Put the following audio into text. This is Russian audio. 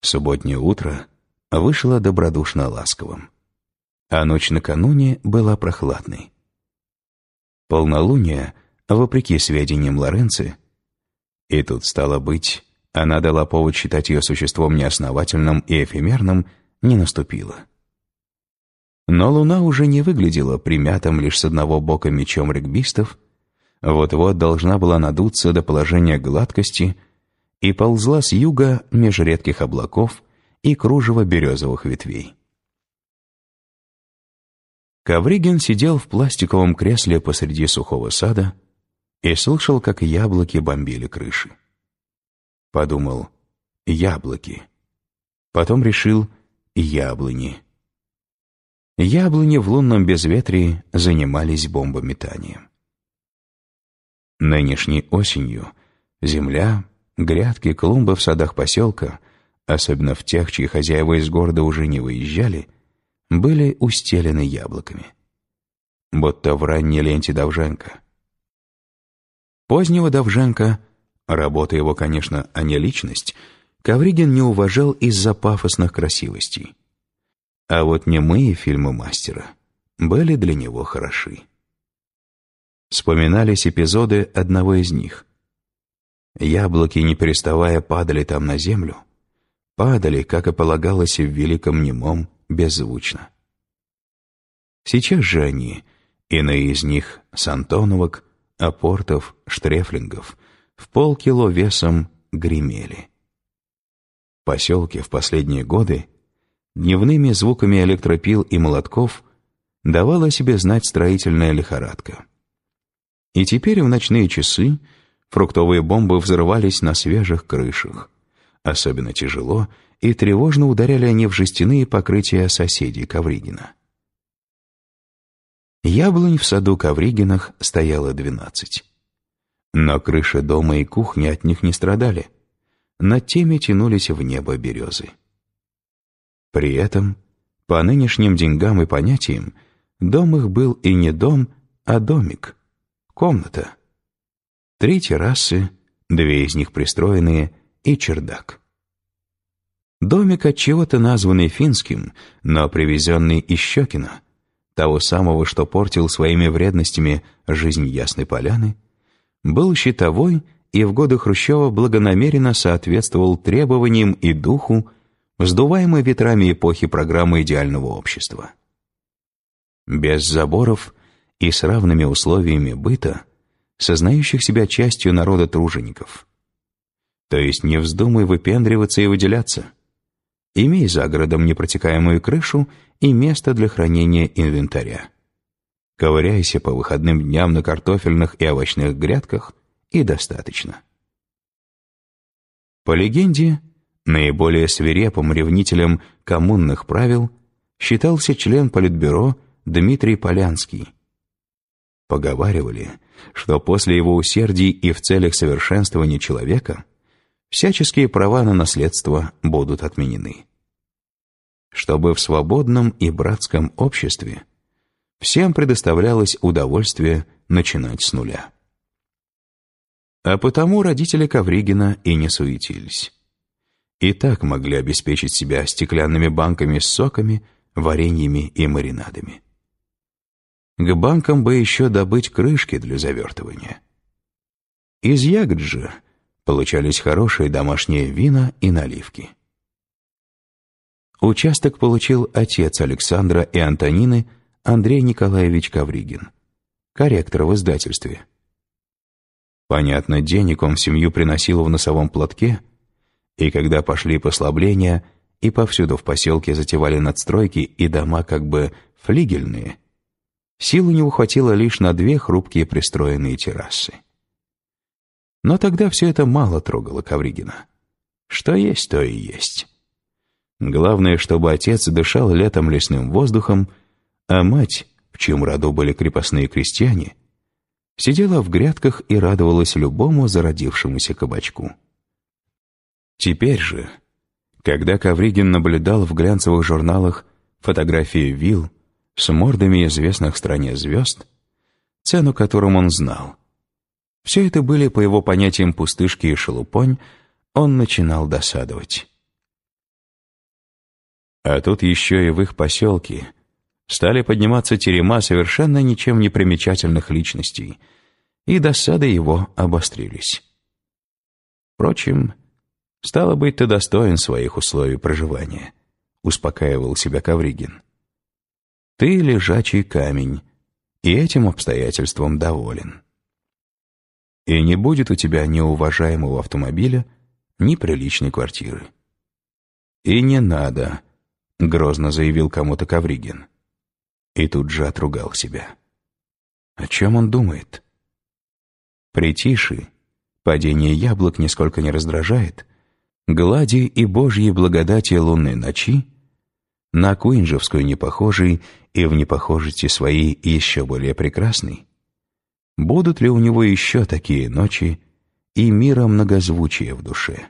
Субботнее утро вышло добродушно ласковым, а ночь накануне была прохладной. Полнолуние, вопреки сведениям Лоренци, и тут стало быть, она дала повод считать ее существом неосновательным и эфемерным, не наступило. Но луна уже не выглядела примятым лишь с одного бока мечом регбистов, вот-вот должна была надуться до положения гладкости и ползла с юга меж редких облаков и кружева березовых ветвей. Ковригин сидел в пластиковом кресле посреди сухого сада и слышал, как яблоки бомбили крыши. Подумал «яблоки». Потом решил «яблони». Яблони в лунном безветрии занимались бомбометанием. Нынешней осенью земля, грядки, клумбы в садах поселка, особенно в тех, чьи хозяева из города уже не выезжали, были устелены яблоками. Будто в ранней ленте Довженко. Позднего Довженко, работа его, конечно, а не личность, Ковригин не уважал из-за пафосных красивостей. А вот немые фильмы мастера были для него хороши. Вспоминались эпизоды одного из них. Яблоки, не переставая, падали там на землю. Падали, как и полагалось в великом немом, беззвучно. Сейчас же они, иные из них с антоновок, апортов, штрефлингов, в полкило весом гремели. В поселке в последние годы дневными звуками электропил и молотков давала себе знать строительная лихорадка. И теперь в ночные часы фруктовые бомбы взрывались на свежих крышах. Особенно тяжело и тревожно ударяли они в жестяные покрытия соседей Ковригина. Яблонь в саду Ковригинах стояло двенадцать. Но крыши дома и кухни от них не страдали. Над теми тянулись в небо березы. При этом, по нынешним деньгам и понятиям, дом их был и не дом, а домик. Комната. Три террасы, две из них пристроенные, и чердак. Домик от чего-то названный финским, но привезенный из Щекина, того самого, что портил своими вредностями жизнь Ясной Поляны, был щитовой и в годы Хрущева благонамеренно соответствовал требованиям и духу, вздуваемой ветрами эпохи программы идеального общества. Без заборов и с равными условиями быта, сознающих себя частью народа тружеников. То есть не вздумай выпендриваться и выделяться. Имей за городом непротекаемую крышу и место для хранения инвентаря. Ковыряйся по выходным дням на картофельных и овощных грядках и достаточно. По легенде, наиболее свирепым ревнителем коммунных правил считался член Политбюро Дмитрий Полянский, Поговаривали, что после его усердий и в целях совершенствования человека всяческие права на наследство будут отменены. Чтобы в свободном и братском обществе всем предоставлялось удовольствие начинать с нуля. А потому родители Ковригина и не суетились. И так могли обеспечить себя стеклянными банками с соками, вареньями и маринадами. К банкам бы еще добыть крышки для завертывания. Из ягод же получались хорошие домашние вина и наливки. Участок получил отец Александра и Антонины Андрей Николаевич Ковригин, корректор в издательстве. Понятно, денег он в семью приносил в носовом платке, и когда пошли послабления и повсюду в поселке затевали надстройки и дома как бы флигельные – Сил у него хватило лишь на две хрупкие пристроенные террасы. Но тогда все это мало трогало Ковригина. Что есть, то и есть. Главное, чтобы отец дышал летом лесным воздухом, а мать, в чьем роду были крепостные крестьяне, сидела в грядках и радовалась любому зародившемуся кабачку. Теперь же, когда Ковригин наблюдал в глянцевых журналах фотографии вилл, с мордами известных стране звезд, цену которым он знал. Все это были, по его понятиям, пустышки и шелупонь, он начинал досадовать. А тут еще и в их поселке стали подниматься терема совершенно ничем не примечательных личностей, и досады его обострились. Впрочем, стало быть, ты достоин своих условий проживания, успокаивал себя Ковригин. Ты лежачий камень, и этим обстоятельством доволен. И не будет у тебя ни уважаемого автомобиля, ни приличной квартиры. И не надо, грозно заявил кому-то Ковригин. И тут же отругал себя. О чем он думает? Притиши, падение яблок нисколько не раздражает, глади и божьей благодати лунной ночи, на Куинджевскую непохожий и в непохожести своей еще более прекрасный, будут ли у него еще такие ночи и мира многозвучия в душе?